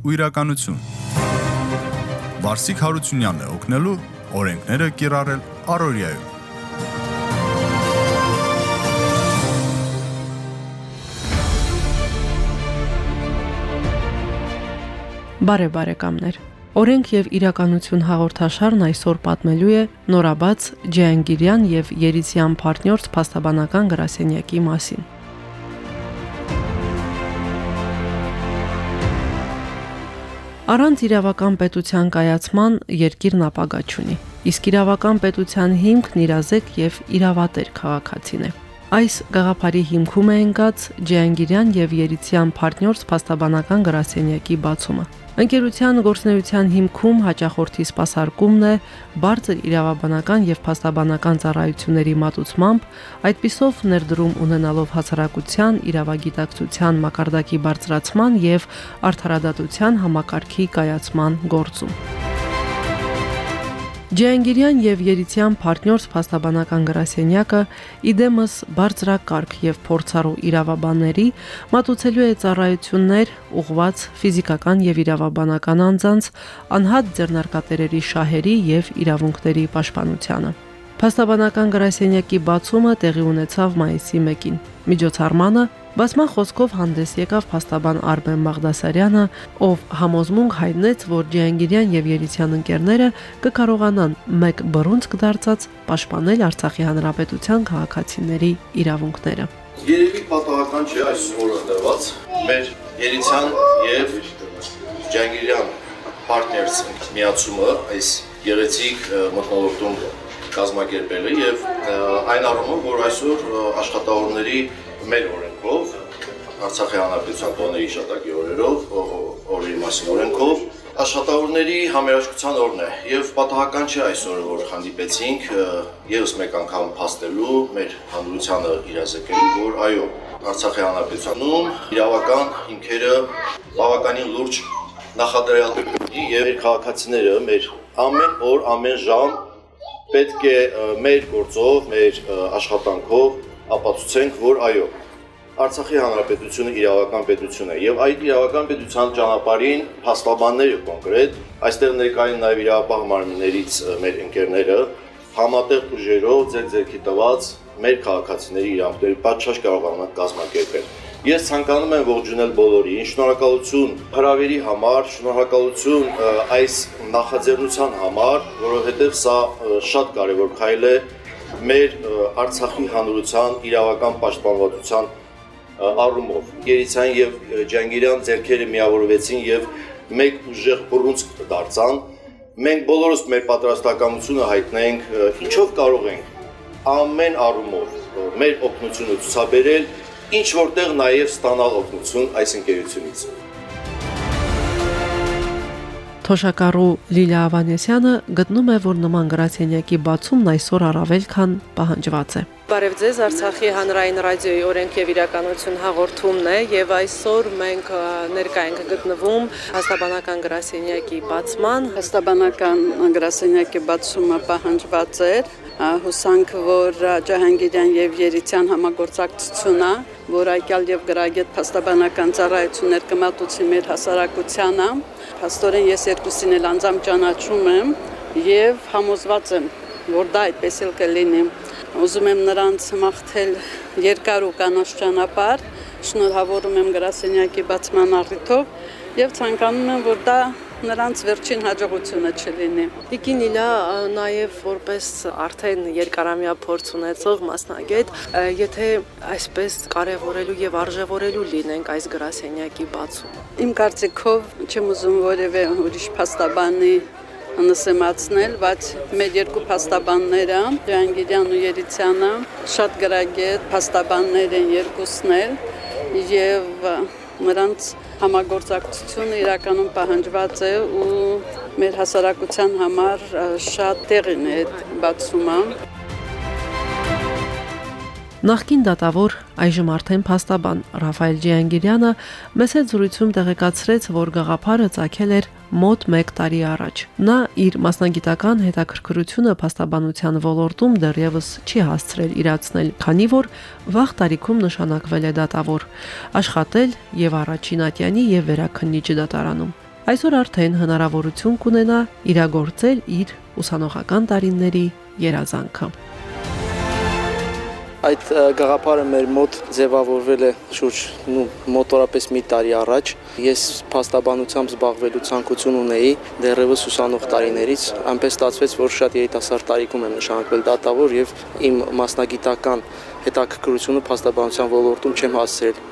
ու իրականություն։ Վարսիկ Հարությունյանն է օգնելու օրենքները կիրառել Արորիայում։ Բարև բարեկամներ։ Օրենք եւ իրականություն հաղորդաշարն այսօր պատմելու է Նորաբաց Ջիանգիրյան եւ Երիցյան Պարտնյորց փաստաբանական գրասենյակի մասին։ Առանց իրավական պետության կայացման երկիրն ապագա չունի։ Իսկ իրավական պետության հիմքն իրազեկ եւ իրավատեր քաղաքացին է։ Այս գաղափարի հիմքում է ընկած Ջիանգիրյան եւ Երիցյան Փարտնյորս փաստաբանական գրասենյակի բացումը։ Ընկերության գործնեության հիմքում հաճախորդի սպասարկումն է բարձր իրավաբանական եւ փաստաբանական ծառայությունների մատուցմամբ, այդպիսով ներդրում ունենալով հասարակության իրավագիտակցության մակարդակի բարձրացման եւ արդարադատության համակարգի կայացման գործում։ Ջիանգիրյան եւ Երիցյան Փարտնյորս փաստաբանական գրասենյակը իդեմս բարձրակարգ եւ փորձառու իրավաբանների մատուցելու է ծառայություններ ուղված ֆիզիկական եւ իրավաբանական անձանց անհատ ձեռնարկատերերի շահերի եւ իրավունքների պաշտպանությանը։ Փաստաբանական գրասենյակի բացումը տեղի ունեցավ մայիսի 1-ին։ Միջոցառմանը Բասման խոսքով հանդես եկավ փաստաբան Արմեն Մաղդասարյանը, ով համոզմունք հայտնեց, որ Ջահանգիրյան եւ Երիցյան ընկերները կկարողանան մեկ բռունցք դարձած պաշտպանել Արցախի հանրապետության քաղաքացիների իրավունքները։ Երևի պատահական չէ այս օրը դրված մեր Երիցյան եւ Ջահանգիրյան partners միացումը այս գեղեցիկ մտնոլորտում կազմակերպելը եւ այն առումով, որ այսօր աշխատավորների մեր օրենքով, Արցախի հանրապետության տոների շտակի օրերով, օրերի մասին օրենքով աշխատավորների համերաշխության օրն է եւ պատահական չէ այսօրը որ հանդիպեցինք եւս մեկ անգամ փաստելու մեր հանրությանը իրազեկելու որ այո Արցախի հանրապետությունում իրավական հիմքերը բավականին լուրջ նախադրյալ եւ քաղաքացիները մեր ամեն օր ամեն ժամ պետք է մեր գործով, մեր աշխատանքով ապացուցենք, որ այո, Արցախի հանրապետությունը իրավական պետություն է եւ այդ իրավական պետության ճանապարհին հաստաբանները կոնկրետ այստեղ ներկային նաեւ իրավապահ մարմիններից մեր ընկերները համատեղ ուժերով ձեր ձերքի տված մեր քաղաքացիների իրավունքների պատշաճ կարողանան կազմակերպել։ Ես ցանկանում եմ ողջունել բոլորին, շնորհակալություն հրավերի համար, շնորհակալություն այս նախաձեռնության համար, որովհետև սա շատ կարևոր քայլ է մեր Արցախի հանրության իրավական պաշտպանվածության առումով։ Գերիցյան եւ Ջանգիրյան ձերքերը միավորվեցին եւ մեկ ուժեղ բռունցք դարձան։ Մենք բոլորս մեր պատրաստակամությունը հայտնենք, ինչով կարող ենք ամեն առումով մեր օգնությունը ցուցաբերել, ինչ որտեղ նաև ստանալ օգնություն այս ընկերությունից։ Թոշակառու Լիլիա Ավանեսյանը գտնում է, որ նման գրասենյակի բացումն այսօր առավել քան պահանջված է։ Բարև ձեզ, Արցախի հանրային ռադիոյի օրենք եւ իրականություն հաղորդումն է եւ այսօր մենք ներկա ենք գտնվում հաստաբանական գրասենյակի բացման։ Հաստաբանական գրասենյակի բացումը պահանջված էր հուսանք, որ Ջահանգիրյան եւ Երիցյան համագործակցությունը, որ այկալ եւ գրագետ փաստաբանական ծառայություններ կմատուցի մեր հասարակությանը, Փաստորեն ես երկուսին էլ անձամբ ճանաչում եմ եւ համոզված եմ, որ դա այդպես էլ կլինի։ Ուզում եմ նրանց մաղթել երկար ու կանոչ ճանապարհ, շնորհավորում եմ գրասենյակի բացման առիթով եւ ցանկանում եմ, որ դա նրանց վերջին հաջողությունը չլինի։ Տիկին Իլա նաև որպես արդեն երկարամյա փորձ ունեցող մասնագետ, եթե այսպես կարևորելու եւ արժևորելու լինենք այս գրասենյակի բացումը։ Իմ կարծիքով չեմ ուզում որևէ ուրիշ փաստաբանի նսեմացնել, բայց մեր երկու փաստաբանները, Ջանգիրյան ու Երիցյանը, շատ գրագետ փաստաբաններ են երկուսն էլ եւ նրանց համագործակցությունը իրականում պահանջված է ու մեր հասարակության համար շատ տեղին է բացումը։ Նախկին դատավոր այժմ արդեն փաստաբան Ռաֆայել Ջիանգիրյանը մեծ զրույցում տեղեկացրեց, որ գաղափարը ցակել էր մոտ 1 տարի առաջ։ Նա իր մասնագիտական հետաքրքրությունը փաստաբանության ոլորտում դեռևս չի հասցրել իրացնել, քանի որ վաղ տարիքում նշանակվել է դատավոր, աշխատել եւ առաջին ատյանի եւ վերաքննիչ դատարանում։ այսօր արդեն հնարավորություն կունենա իրագործել իր ուսանողական տարիների երազանքը։ Այդ գաղափարը մեր մոտ ձևավորվել է շուրջ նու մոտորապես մի տարի առաջ։ Ես փաստաբանությամբ զբաղվելու ցանկություն ունեի դեռևս ուսանող տարիներից, այնպես ստացվեց, որ շատ երիտասարդ տարիքում եմ նշանակվել դատավոր եւ իմ մասնագիտական հետաքրքրությունը փաստաբանության ոլորտում չեմ հասցրել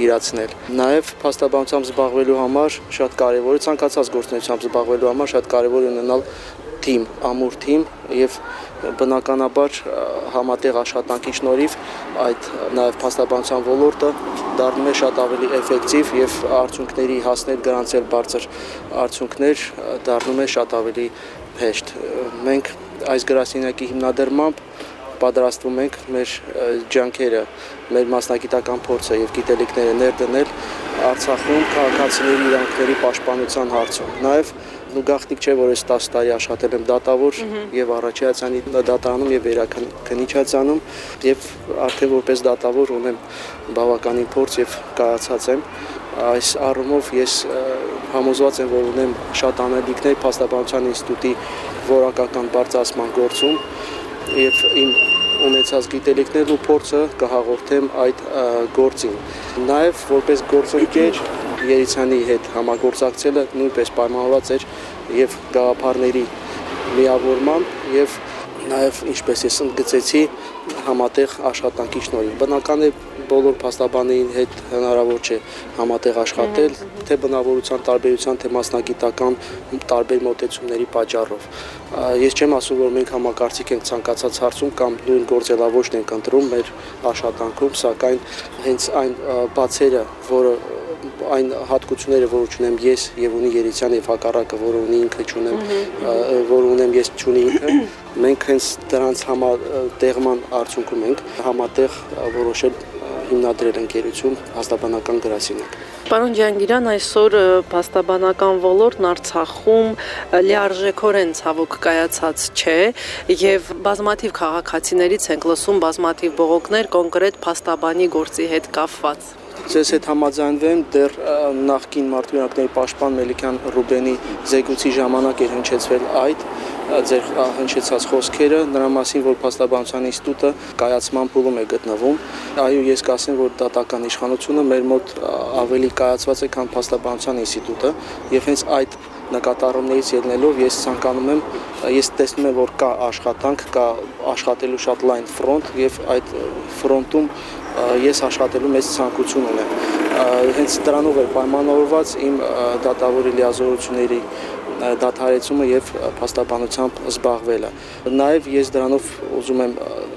իրացնել։ Նաև փաստաբանությամբ զբաղվելու համար շատ կարևոր է ցանկացած գործունեությամբ զբաղվելու համար շատ կարևոր է ունենալ թիմ, ամուր թիմ եւ բնականաբար համատեղ աշխատանքի շնորհիվ այդ նաև փաստաբանության ոլորտը դառնում է շատ ավելի էֆեկտիվ եւ արդյունքների հասնել գրանցել բարձր արդյունքներ դառնում է շատ ավելի հեշտ։ Մենք այս գրասենյակի հիմնադրմամբ պատրաստվում ենք մեր ջանքերը, մեր մասնագիտական փորձը եւ գիտելիքները ներդնել Արցախում քաղաքացիների իրավունքների պաշտպանության հարցում։ Նաեւ ու գաղտնիք չէ, որ ես 10 տարի աշխատել եմ դատավոր եւ առաջացանի դատարանում եւ վերաքննիչացանում եւ արդեն որպես դատավոր ունեմ բավականին փորձ եւ կայացած եմ այս առումով ես համոզված եմ, որ ունեմ շատ անելիքներ փաստաբանության ինստիտուտի որակական բարձրացման գործում եւ իմ ունեցած գիտելիքներն ու փորձը կհաղորդեմ այդ գործին։ Նաև որպես գործընկեր Երիցյանի հետ համագործակցելը նույնպես պայմանավորված էր եւ գաղափարների միավորմամբ եւ նաև ինչպես ես ընդգծեցի համատեղ աշխատանքի շնորհիվ։ Բնական է բոլոր փաստաբաններին հետ հնարավոր չէ համատեղ աշխատել, թե բնավորության տարբերության, թե մասնագիտական տարբեր մոտեցումների պատճառով։ Ես չեմ ասում, որ մենք համակարծիք ենք ցանկացած հարցում կամ նույն գործելավոճն ենք ընտրում մեր աշխատանքում, սակայն հենց այն բացերը, որը այն հատկությունները, որ ունեմ ես եւ ունի Երիցյանը եւ հակառակը, որ ունի ինքը ճունեմ, որ ունեմ ես ճունի ինքը, մենք հենց դրանց համատեղման արդյունքում ենք համատեղ որոշել հիմնադրել ընկերություն հաստաբանական գրասենյակ։ Պարոն Ջանգիրյան, այսօր փաստաբանական ոլորտն Արցախում լիարժեքորեն ցավոք կայացած չէ եւ բազմաթիվ քաղաքացիներից ենք լսում բազմաթիվ բողոքներ կոնկրետ փաստաբանի գործի հետ կապված ձեզ հետ համաձայնվեմ դեռ նախկին մարդկությունների պաշտպան Մելիքյան Ռուբենի զեկույցի ժամանակ էր հնչեցվել այդ ձեր հնչեցած խոսքերը նրա մասին, որ փաստաբանության ինստիտուտը կայացման փուլում է գտնվում։ Այո, ես կասեմ, որ դատական իշխանությունը մեր մոտ ավելի կայացված է, քան փաստաբանության ինստիտուտը, եւ հենց այդ նկատառումներից ելնելով ես ցանկանում եմ ես տեսնում եմ որ կա աշխատանք, կա աշխատելու շատ լայն ֆրոնտ եւ այդ ֆրոնտում ես աշխատելու մեծ ցանկություն ունեմ։ Հենց դրանով էր պայմանավորված իմ դատավորի լիազորությունների դադարեցումը եւ փաստաբանությամբ զբաղվելը։ Նաեւ ես դրանով ուզում եմ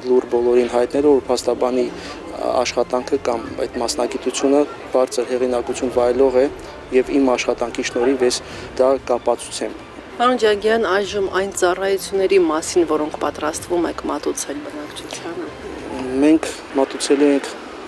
լուր բոլորին հայտնել, որ փաստաբանի աշխատանքը կամ այդ մասնագիտությունը բարձր հեղինակություն վայելող է եւ իմ աշխատանքի շնորհիվ ես դա կապացուցեմ։ Պարոն Ջագյան, այժմ այն ծառայությունների մասին, որոնք պատրաստվում եք մատուցել բնակչությանը։ Մենք մատուցելու ենք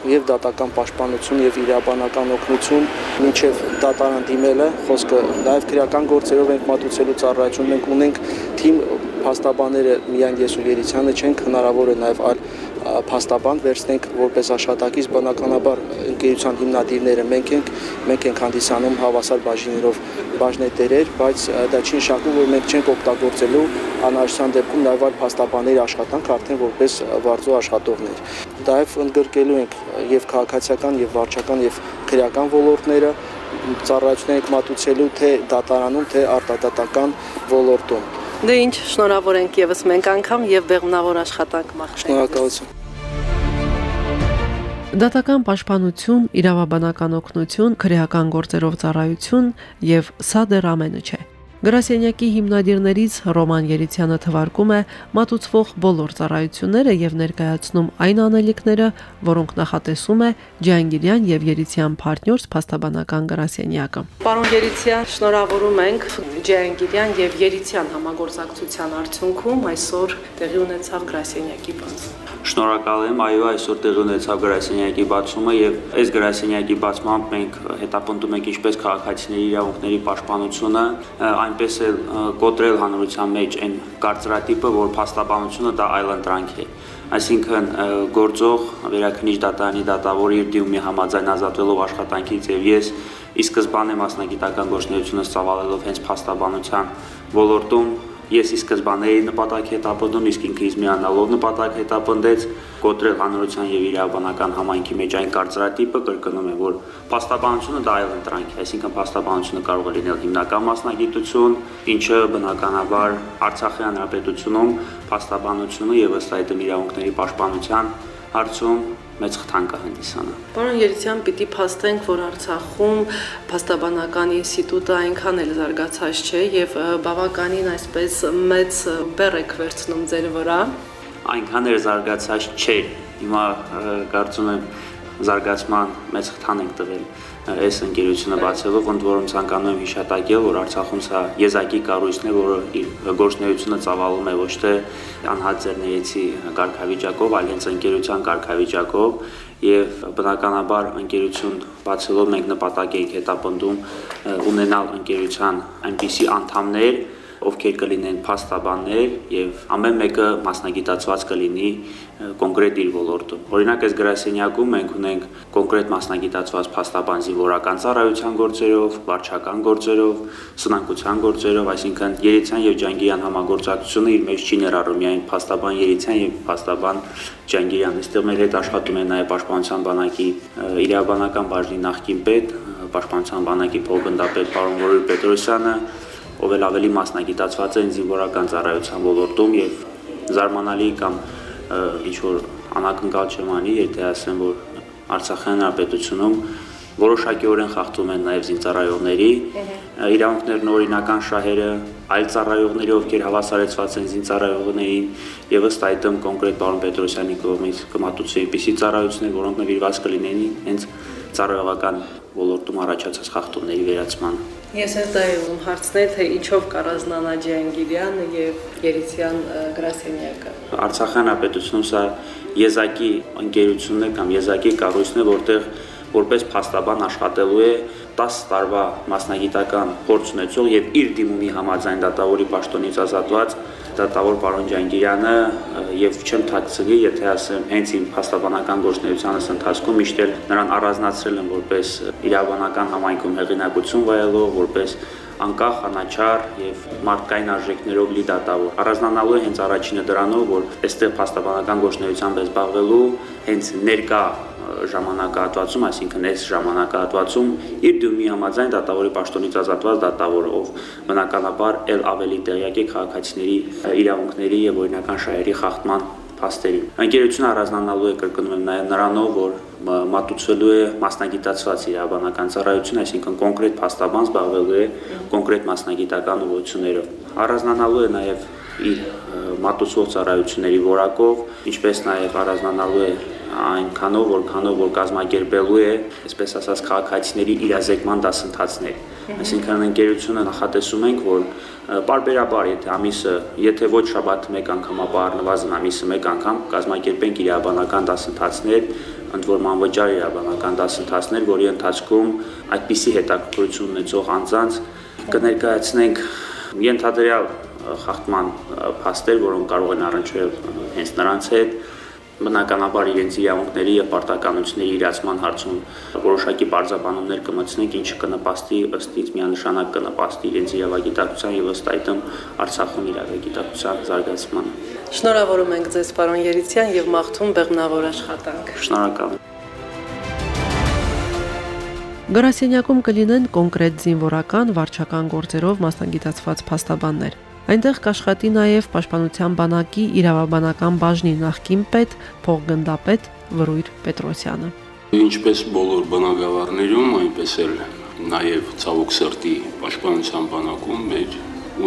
եւ դատական պաշտպանություն եւ իրավաբանական օգնություն մինչեւ դատարան դիմելը խոսքը նաեւ քրեական գործերով ենք մատուցելու ծառայություն մենք ունենք թիմ փաստաբանները միայն ես ու Երիցյանը չենք հնարավոր է նաեւ այլ փաստաբան վերցնենք որպես աշխատակից բնականաբար ընկերության հիմնադիրները մենք ենք մենք ենք հանդիսանում հավասար բաժիններով բաժնետերեր բայց դա չի նշանակում որ մենք չենք օգտագործելու անհրաժեշտության դեպքում նաև այլ փաստաբանների աշխատանք արդեն որպես վարձու աշխատողներ դայև ընդգրկելու ենք եւ քաղաքացիական եւ վարչական եւ քրեական ոլորտները ծառայություններ ենք մատուցելու թե դատարանում թե արտադատական ոլորտում Դե ինչ, շնորհավոր ենք եւս մենք անգամ եւ բեղմնավոր աշխատանք մաղթենք։ Շնորհակալություն։ Դատական պաշտպանություն, իրավաբանական օգնություն, քրեական գործերով ծառայություն եւ սա դեռ ամենը չէ։ Գրասենյակի հիմնադիրներից Ռոման Երիցյանը թվարկում է մատուցվող բոլոր ծառայությունները եւ ներկայացնում այն անելիքները, որոնք նախատեսում է Ջանգիրյան եւ Երիցյան Փարտնյորս փաստաբանական գրասենյակը։ Պարոն Երիցյան, շնորհավորում ենք Ջանգիրյան եւ Երիցյան համագործակցության արդյունքում այսօր տեղի ունեցավ գրասենյակի բանց։ Շնորհակալ եմ, այո, այսօր տեղի ունեցավ գրասենյակի բացումը եւ այս գրասենյակի բացմամբ մենք հետապնդում ենք ինչպես քաղաքացիների իրավունքների պաշտպանությունը, այնպես էլ կոտրել հանրության մեջ այն կարծրատիպը, որ փաստաբանությունը դա այլընտրանք է այսինքն գործող վերաքնիչ դատարանի դատավորի դիմումի համաձայն ազատվելով աշխատանքից եւ ես ի սկզբանե մասնագիտական գործունեությունը ծավալելով հենց փաստաբանության ոլորտում Ես ի սկզբանե էի նպատակ հետապնդում, իսկ ինքը ինձ միանալով նպատակ հետապնդեց կոտրել հանրության եւ իրավաբանական համայնքի մեջ այն կարծրատիպը, կրկնում եմ, որ փաստաբանությունը դա այլ ընտրանք է, այսինքն փաստաբանությունը կարող է լինել հիմնական մասնագիտություն, ինչը բնականաբար Արցախի հանրապետությունում փաստաբանությունը եւ ըստ այդմ իրավունքների պաշտպանության հարցում մեծ խթան կհանդիսանա։ Պարոն Երիցյան, պիտի փաստենք, որ Արցախում փաստաբանական ինստիտուտը այնքան էլ զարգացած չէ եւ բավականին այսպես մեծ բեռ եք վերցնում ձեր վրա։ Այնքան էլ զարգացած չէ։ Հիմա կարծում եմ զարգացման մեծ խթան ենք տվել այս ընկերությունը բացելով, ընդ որում ցանկանում եմ հիշատակել, որ Արցախում սա եզակի կառույցն է, որը իր գործնեությունը ծավալում է ոչ թե անհատ ձեռներեցի կարգավիճակով, այլ հենց ընկերության կարգավիճակով եւ բնականաբար ընկերություն բացելով մենք նպատակ ենք հետապնդում ունենալ ընկերության այնպիսի անդամներ, ովքեր կլինեն փաստաբաններ եւ ամեն մեկը մասնագիտացված կլինի կոնկրետ իր ոլորտում։ Օրինակ այս գրասենյակում մենք ունենք կոնկրետ մասնագիտացված փաստաբան զինվորական ծառայության գործերով, վարչական գործերով, սնանկության գործերով, այսինքն Երիցյան եւ Ջանգիրյան համագործակցությունը իր մեջ չի ներառում միայն փաստաբան Երիցյան եւ փաստաբան Ջանգիրյան։ Այստեղ մեր հետ աշխատում է նաեւ Պաշտպանության բանակի իրավաբանական բաժնի նախկին պետ, Պաշտպանության բանակի փոխգնդապետ պարոն Որոր Պետրոսյանը, ով էլ ավելի մասնագիտացված են զինվորական ծառայության ոլորտում եւ զարմանալի կամ ինչ որ անակնկալ չեմ անի, եթե ասեմ, որ Արցախյան հանրապետությունում որոշակիորեն խախտում են նաև զինծառայողների իրավունքներն օրինական շահերը, այլ ծառայողների, ովքեր հավասարեցված են զինծառայողներին, եւ ըստ այդմ կոնկրետ պարոն Պետրոսյանի կողմից կմատուցվի այնպիսի ծառայություններ, որոնք նվիրված կլինեն հենց ծառայողական ոլորտում առաջացած խախտումների վերացման։ Ես էլ դա եմ հարցնել, թե ինչով կառանձնանա Ջանգիրյանը եւ Երիցյան գրասենյակը։ Արցախյան ապետությունում սա եզակի ընկերությունն է կամ եզակի կառույցն է, որտեղ որպես փաստաբան աշխատելու է 10 տարվա մասնագիտական փորձ ունեցող եւ իր դիմումի համաձայն դատավորի պաշտոնից ազատված դատավոր պարոն Ջանգիրյանը եւ չեմ թաքցնի, եթե ասեմ, հենց իմ փաստաբանական գործունեությանս ընթացքում միշտ էլ նրան առանձնացրել եմ որպես իրավաբանական համայնքում հեղինակություն վայելող, որպես անկախ, անաչառ եւ մարդկային արժեքներով լի դատավոր։ Առանձնանալու հենց առաջինը դրանով, որ այստեղ փաստաբանական գործունեությամբ զբաղվելու հենց ներկա ժամանակահատվածում, այսինքն այս ժամանակահատվածում իր դյումի համաձայն դատավորի պաշտոնից ազատված դատավոր, ով բնականաբար ել ավելի տեղյակ է քաղաքացիների իրավունքների եւ օրինական շահերի խախտման փաստերին։ Ընկերությունը առանձնանալու է կրկնում եմ նաև նրանով, որ մատուցվելու է մասնագիտացված իրավաբանական ծառայություն, այսինքն կոնկրետ փաստաբան զբաղվելու է կոնկրետ մասնագիտական ուղղություններով։ Առանձնանալու է նաև իր մատուցող ծառայությունների որակով, ինչպես նաև առանձնանալու է այնքանով, որքանով որ կազմակերպելու է, այսպես ասած, քաղաքացիների իրազեկման դասընթացներ։ Այսինքն ընկերությունը նախատեսում ենք, որ Պարբերաբար, եթե ամիսը, եթե ոչ շաբաթ մեկ անգամ, ապա առնվազն ամիսը մեկ անգամ կազմակերպենք իրավաբանական դասընթացներ, ընդ որում անվճար իրավաբանական դասընթացներ, որի ընթացքում այդպիսի հետաքրքրություն ունեցող անձանց կներկայացնենք ենթադրյալ խախտման փաստեր, որոնք կարող են առնչվել հենց նրանց հետ, բնականաբար իրենց իրավունքների եւ պարտականությունների իրացման հարցում որոշակի բարձաբանումներ կմտցնենք, ինչը կնպաստի ըստ ից միանշանակ կնպաստի իրենց իրավագիտակցության եւ ըստ այդմ Արցախում իրավագիտակցության զարգացմանը։ Շնորհավորում ենք ձեզ, պարոն Երիցյան, եւ մաղթում բեղմնավոր աշխատանք։ Շնորհակալ եմ։ Գրասենյակում կլինեն կոնկրետ զինվորական վարչական գործերով մասնագիտացված փաստաբաններ։ Այնտեղ կաշխատի նաև Պաշտպանության բանակի իրավաբանական բաժնի նախկին պետ փոխգնդապետ Վրույր Պետրոսյանը։ Ինչպես բոլոր բնակավարներում, այնպես էլ նաև ցավոք սրտի Պաշտպանության բանակում մեր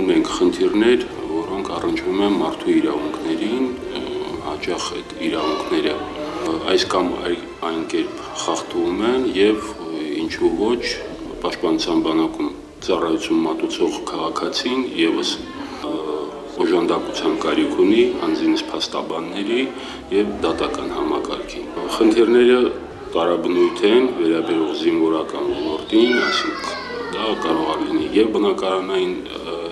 ունենք խնդիրներ, որոնք առնչվում են մարդու իրավունքներին, հաճախ այդ իրավունքները այս կամ այն կերպ խախտվում են եւ ինչու ոչ Պաշտպանության բանակում ծառայություն մատուցող քաղաքացին եւս օժանդակության կարիք ունի անձինս փաստաբանների եւ դատական համակարգի։ Խնդիրները տարաբնույթ են վերաբերող զինվորական ոլորտին, այսինքն դա կարող է լինի եւ բնակարանային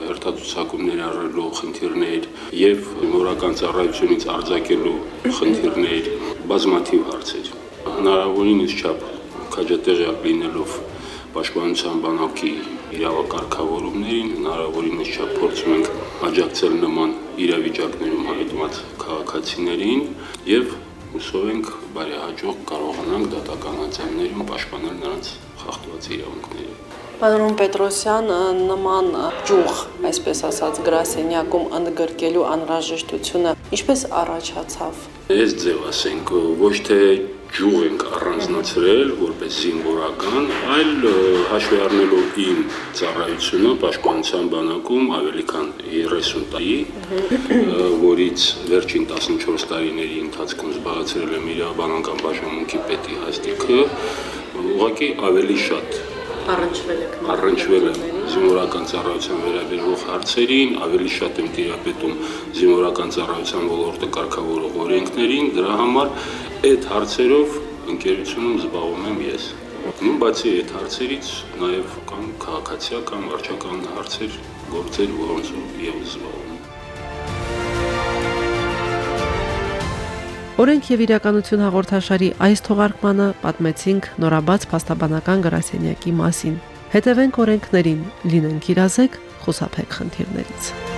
հերթացուցակումներ առնելու խնդիրներ եւ զինվորական ծառայությունից արձակելու խնդիրներ, բազմաթիվ հարցեր։ Հնարավորինս չափ քաջատեղյակ լինելով պաշտպանության բանակի իրավակարգավորումներին հնարավորինս չափ փորձում ենք աջակցել նման իրավիճակներում հայտնված քաղաքացիներին եւ հուսով ենք բարեհաջող կարողանանք դատականացումներում պաշտպանել նրանց խախտված իրավունքները։ Պարոն Պետրոսյան, նման ճյուղ, այսպես ասած, գրասենյակում ընդգրկելու անհրաժեշտությունը ինչպես առաջացավ։ Այս ձև ասենք ոչ թե ջուղ ենք առանձնացրել որպես զինվորական, այլ հաշվի առնելով իմ ծառայությունը պաշտպանության բանակում ավելի քան 30 տարի, որից վերջին 14 տարիների ընթացքում զբաղեցրել եմ իրավաբանական բաժանմունքի պետի հաստիքը, ուղղակի ավելի շատ առնչվել եք առնչվել եմ զինվորական ծառայության վերաբերող հարցերին, ավելի շատ եմ տիրապետում զինվորական ծառայության ոլորտը կարգավորող օրենքներին, դրա համար այդ հարցերով ընկերությունում զբաղվում եմ ես։ Ու բացի այդ հարցերից նաև կան քաղաքացիական, վարչական հարցեր, գործեր, որոնցով եւս զբաղվում Օրենք եւ իրականություն հաղորդաշարի այս թողարկմանը պատմեցինք նորաբաց փաստաբանական գրասենյակի մասին։ Հետևենք օրենքներին, լինենք իրազեկ, խուսափեք խնդիրներից։